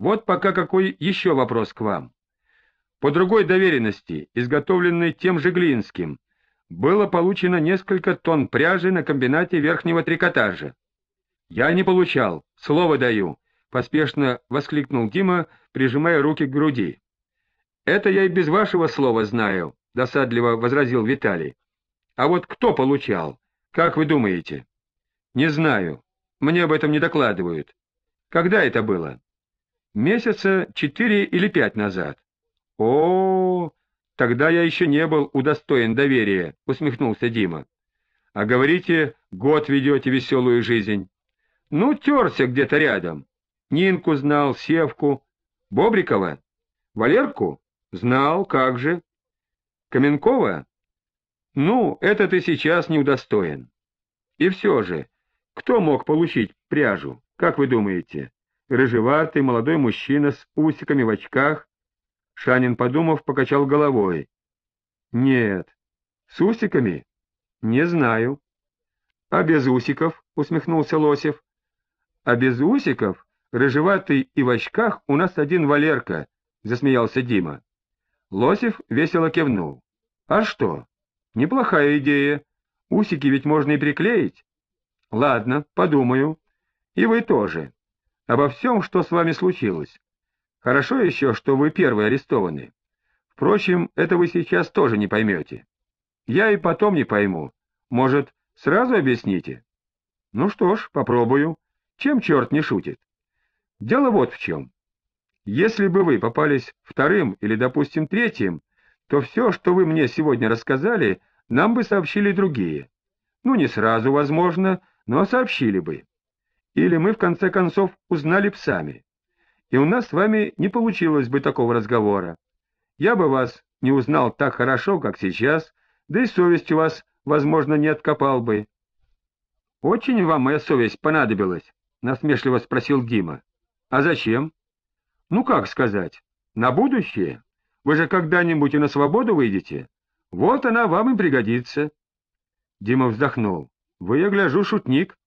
Вот пока какой еще вопрос к вам. По другой доверенности, изготовленной тем же Глинским, было получено несколько тонн пряжи на комбинате верхнего трикотажа. Я не получал, слово даю, — поспешно воскликнул Дима, прижимая руки к груди. «Это я и без вашего слова знаю», — досадливо возразил Виталий. «А вот кто получал? Как вы думаете?» «Не знаю. Мне об этом не докладывают. Когда это было?» «Месяца четыре или пять назад». О, -о, тогда я еще не был удостоен доверия», — усмехнулся Дима. «А говорите, год ведете веселую жизнь». «Ну, терся где-то рядом. Нинку знал, Севку. Бобрикова? Валерку? Знал, как же. Каменкова? Ну, это ты сейчас не удостоен. И все же, кто мог получить пряжу, как вы думаете? Рыжеватый молодой мужчина с усиками в очках? Шанин, подумав, покачал головой. Нет. С усиками? Не знаю. А без усиков? Усмехнулся Лосев. А без усиков? Рыжеватый и в очках у нас один Валерка, — засмеялся Дима. Лосев весело кивнул. — А что? Неплохая идея. Усики ведь можно и приклеить. — Ладно, подумаю. И вы тоже. Обо всем, что с вами случилось. Хорошо еще, что вы первые арестованы. Впрочем, это вы сейчас тоже не поймете. Я и потом не пойму. Может, сразу объясните? Ну что ж, попробую. Чем черт не шутит? Дело вот в чем. Если бы вы попались вторым или, допустим, третьим, то все, что вы мне сегодня рассказали, нам бы сообщили другие. Ну, не сразу, возможно, но сообщили бы. Или мы, в конце концов, узнали б сами. И у нас с вами не получилось бы такого разговора. Я бы вас не узнал так хорошо, как сейчас, да и совесть у вас, возможно, не откопал бы. — Очень вам моя совесть понадобилась? — насмешливо спросил Дима. А зачем? Ну, как сказать, на будущее. Вы же когда-нибудь и на свободу выйдете. Вот она вам и пригодится. Дима вздохнул. Вы, я гляжу, шутник.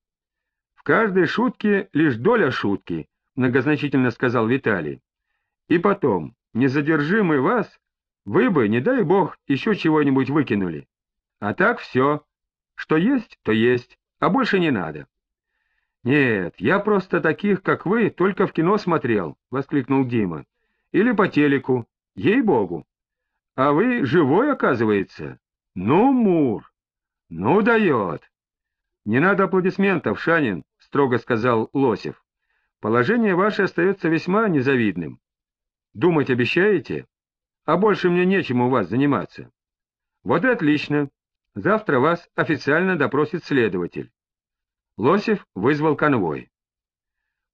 Каждой шутке лишь доля шутки, многозначительно сказал Виталий. И потом, не задержи мы вас, вы бы, не дай бог, еще чего-нибудь выкинули. А так все. Что есть, то есть, а больше не надо. «Нет, я просто таких, как вы, только в кино смотрел», — воскликнул Дима. «Или по телеку. Ей-богу. А вы живой, оказывается? Ну, Мур! Ну, дает!» «Не надо аплодисментов, Шанин», — строго сказал Лосев. «Положение ваше остается весьма незавидным. Думать обещаете? А больше мне нечем у вас заниматься». «Вот и отлично. Завтра вас официально допросит следователь. Лосев вызвал конвой.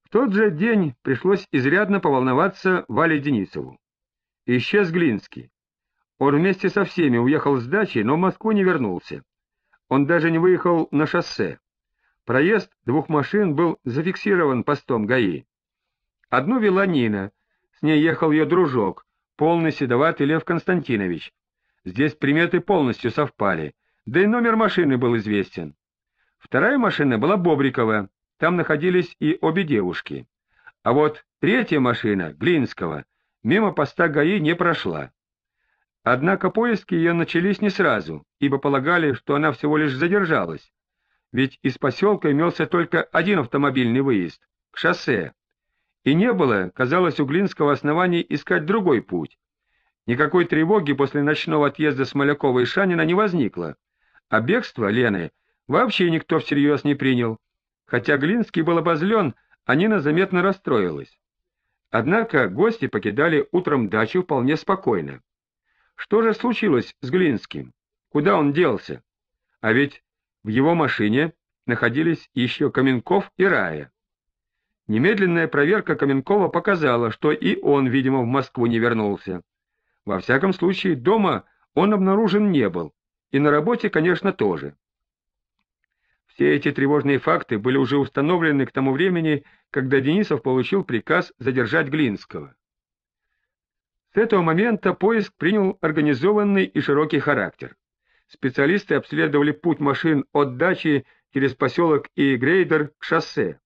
В тот же день пришлось изрядно поволноваться Вале Денисову. Исчез Глинский. Он вместе со всеми уехал с дачи, но в Москву не вернулся. Он даже не выехал на шоссе. Проезд двух машин был зафиксирован постом ГАИ. Одну вела Нина, с ней ехал ее дружок, полный седоватый Лев Константинович. Здесь приметы полностью совпали, да и номер машины был известен. Вторая машина была Бобрикова, там находились и обе девушки. А вот третья машина, Глинского, мимо поста ГАИ не прошла. Однако поиски ее начались не сразу, ибо полагали, что она всего лишь задержалась. Ведь из поселка имелся только один автомобильный выезд — к шоссе. И не было, казалось, у Глинского оснований искать другой путь. Никакой тревоги после ночного отъезда Смолякова и Шанина не возникло, а бегство Лены вообще никто всерьез не принял. Хотя Глинский был обозлен, а Нина заметно расстроилась. Однако гости покидали утром дачу вполне спокойно. Что же случилось с Глинским? Куда он делся? А ведь в его машине находились еще Каменков и Рая. Немедленная проверка Каменкова показала, что и он, видимо, в Москву не вернулся. Во всяком случае, дома он обнаружен не был, и на работе, конечно, тоже. Все эти тревожные факты были уже установлены к тому времени, когда Денисов получил приказ задержать Глинского. С этого момента поиск принял организованный и широкий характер. Специалисты обследовали путь машин от дачи через поселок и Грейдер к шоссе.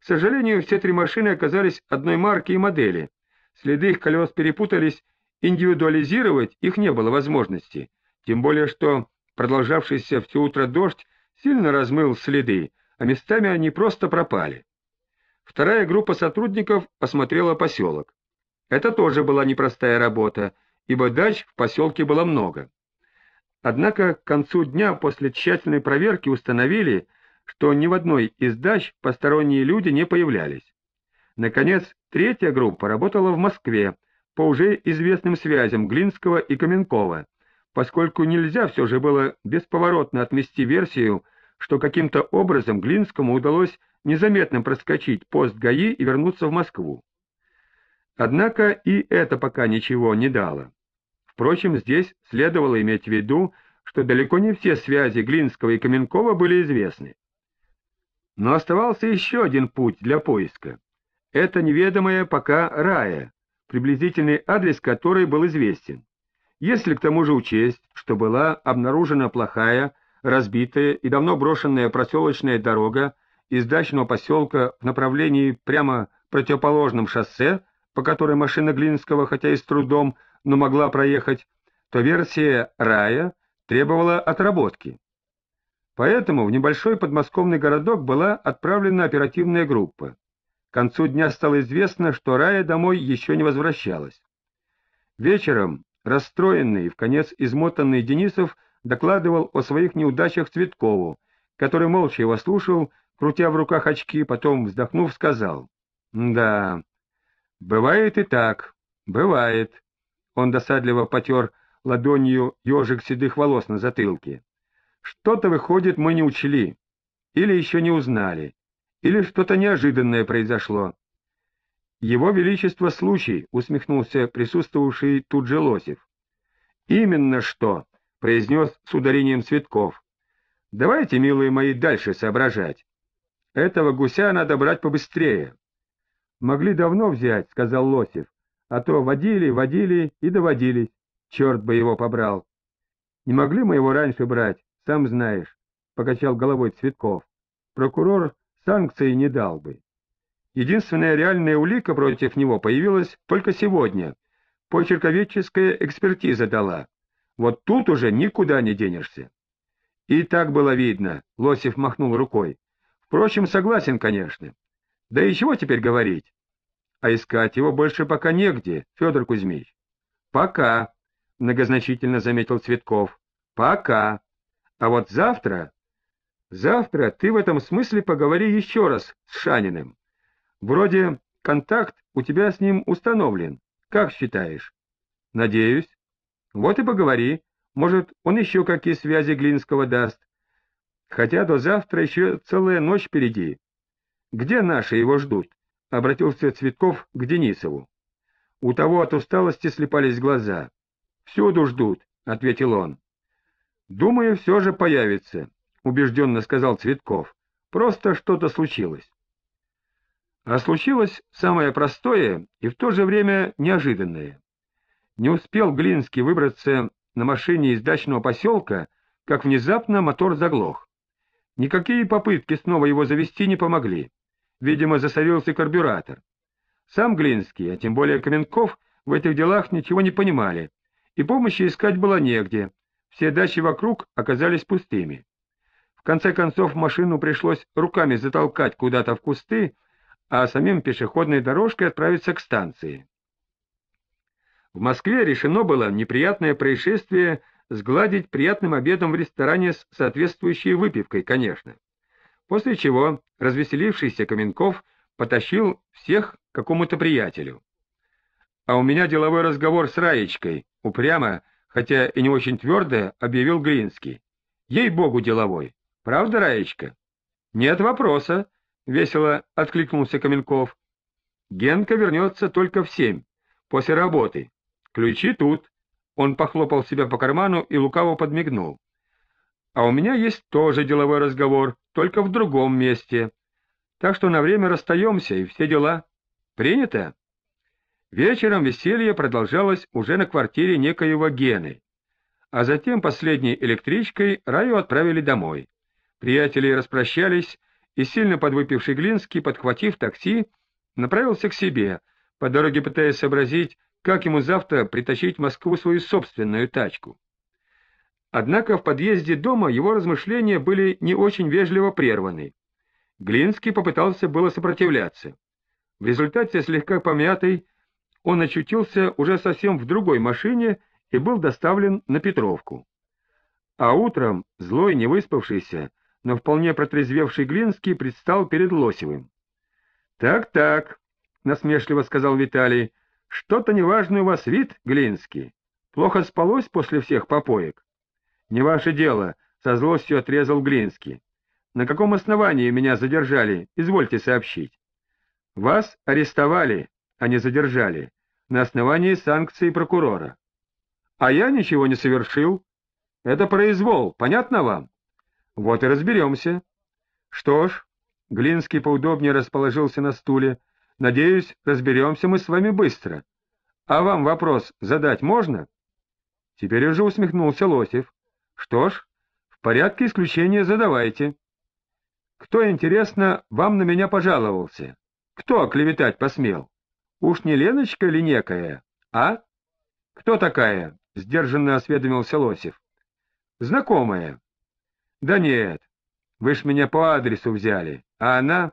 К сожалению, все три машины оказались одной марки и модели. Следы их колес перепутались, индивидуализировать их не было возможности, тем более что продолжавшийся все утро дождь сильно размыл следы, а местами они просто пропали. Вторая группа сотрудников осмотрела поселок. Это тоже была непростая работа, ибо дач в поселке было много. Однако к концу дня после тщательной проверки установили, что ни в одной из дач посторонние люди не появлялись. Наконец, третья группа работала в Москве по уже известным связям Глинского и Каменкова, поскольку нельзя все же было бесповоротно отмести версию, что каким-то образом Глинскому удалось незаметно проскочить пост ГАИ и вернуться в Москву. Однако и это пока ничего не дало. Впрочем, здесь следовало иметь в виду, что далеко не все связи Глинского и Каменкова были известны. Но оставался еще один путь для поиска. Это неведомая пока рая, приблизительный адрес которой был известен. Если к тому же учесть, что была обнаружена плохая, разбитая и давно брошенная проселочная дорога из дачного поселка в направлении прямо противоположном шоссе, по которой машина Глинского, хотя и с трудом, но могла проехать, то версия рая требовала отработки. Поэтому в небольшой подмосковный городок была отправлена оперативная группа. К концу дня стало известно, что Рая домой еще не возвращалась. Вечером расстроенный в конец измотанный Денисов докладывал о своих неудачах Цветкову, который молча его слушал, крутя в руках очки, потом, вздохнув, сказал, «Да, бывает и так, бывает». Он досадливо потер ладонью ежик седых волос на затылке. «Что-то, выходит, мы не учли, или еще не узнали, или что-то неожиданное произошло. Его Величество случай, усмехнулся присутствовавший тут же Лосев. Именно что, произнес с ударением Цветков. Давайте, милые мои, дальше соображать. Этого гуся надо брать побыстрее. Могли давно взять, сказал Лосев, а то водили, водили и доводились. Черт бы его побрал. Не могли мы его раньше брать, сам знаешь, покачал головой Цветков. Прокурор санкции не дал бы. Единственная реальная улика против него появилась только сегодня. Почерковедческая экспертиза дала. Вот тут уже никуда не денешься. И так было видно, Лосев махнул рукой. Впрочем, согласен, конечно. Да и чего теперь говорить? А искать его больше пока негде, Федор Кузьмич. Пока, многозначительно заметил Цветков. Пока. А вот завтра... Завтра ты в этом смысле поговори еще раз с Шаниным. Вроде контакт у тебя с ним установлен. Как считаешь? Надеюсь. Вот и поговори. Может, он еще какие связи Глинского даст. Хотя до завтра еще целая ночь впереди. Где наши его ждут? Обратился Цветков к Денисову. У того от усталости слепались глаза. Всюду ждут, ответил он. Думаю, все же появится. — убежденно сказал Цветков. «Просто что-то случилось». А случилось самое простое и в то же время неожиданное. Не успел Глинский выбраться на машине из дачного поселка, как внезапно мотор заглох. Никакие попытки снова его завести не помогли. Видимо, засорился карбюратор. Сам Глинский, а тем более Каменков, в этих делах ничего не понимали, и помощи искать было негде, все дачи вокруг оказались пустыми. В конце концов машину пришлось руками затолкать куда-то в кусты, а самим пешеходной дорожкой отправиться к станции. В Москве решено было неприятное происшествие сгладить приятным обедом в ресторане с соответствующей выпивкой, конечно. После чего развеселившийся Каменков потащил всех к какому-то приятелю. А у меня деловой разговор с Раечкой, упрямо, хотя и не очень твердо, объявил Глинский. Ей-богу, деловой. Правда, Раечка? Нет вопроса, весело откликнулся Каменков. Генка вернется только в семь, после работы. Ключи тут. Он похлопал себя по карману и лукаво подмигнул. А у меня есть тоже деловой разговор, только в другом месте. Так что на время расстаемся и все дела. Принято? Вечером веселье продолжалось уже на квартире некоего Гены, а затем последней электричкой Раю отправили домой. Приятели распрощались, и сильно подвыпивший Глинский, подхватив такси, направился к себе, по дороге пытаясь сообразить, как ему завтра притащить в Москву свою собственную тачку. Однако в подъезде дома его размышления были не очень вежливо прерваны. Глинский попытался было сопротивляться. В результате, слегка помятый, он очутился уже совсем в другой машине и был доставлен на Петровку. А утром злой, невыспавшийся, но вполне протрезвевший Глинский предстал перед Лосевым. «Так-так», — насмешливо сказал Виталий, — «что-то неважный у вас вид, Глинский. Плохо спалось после всех попоек?» «Не ваше дело», — со злостью отрезал Глинский. «На каком основании меня задержали, извольте сообщить». «Вас арестовали, а не задержали, на основании санкции прокурора». «А я ничего не совершил. Это произвол, понятно вам?» Вот и разберемся. Что ж, Глинский поудобнее расположился на стуле. Надеюсь, разберемся мы с вами быстро. А вам вопрос задать можно? Теперь уже усмехнулся Лосев. Что ж, в порядке исключения задавайте. Кто, интересно, вам на меня пожаловался? Кто оклеветать посмел? Уж не Леночка ли некая, а? Кто такая? — сдержанно осведомился Лосев. Знакомая. Да нет, вы ж меня по адресу взяли, а она...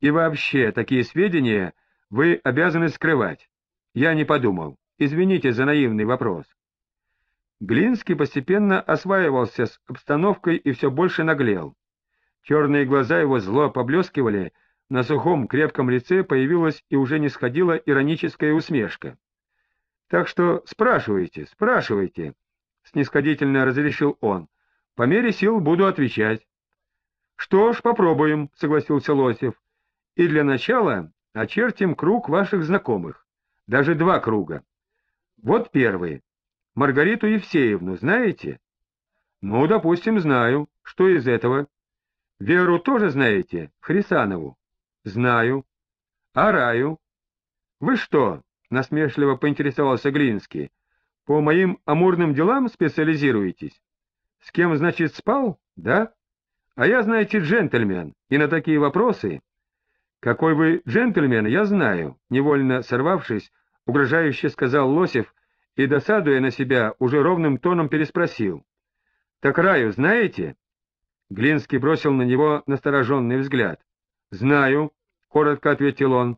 И вообще, такие сведения вы обязаны скрывать. Я не подумал. Извините за наивный вопрос. Глинский постепенно осваивался с обстановкой и все больше наглел. Черные глаза его зло поблескивали, на сухом крепком лице появилась и уже не сходила ироническая усмешка. — Так что спрашивайте, спрашивайте, — снисходительно разрешил он. По мере сил буду отвечать. — Что ж, попробуем, — согласился Лосев. — И для начала очертим круг ваших знакомых. Даже два круга. Вот первый. Маргариту Евсеевну знаете? — Ну, допустим, знаю. Что из этого? — Веру тоже знаете? Хрисанову? — Знаю. — А Раю? — Вы что? — насмешливо поинтересовался Глинский. — По моим амурным делам специализируетесь? С кем, значит, спал, да? А я, знаете, джентльмен, и на такие вопросы... Какой вы джентльмен, я знаю, невольно сорвавшись, угрожающе сказал Лосев и, досадуя на себя, уже ровным тоном переспросил. Так Раю знаете? Глинский бросил на него настороженный взгляд. Знаю, коротко ответил он.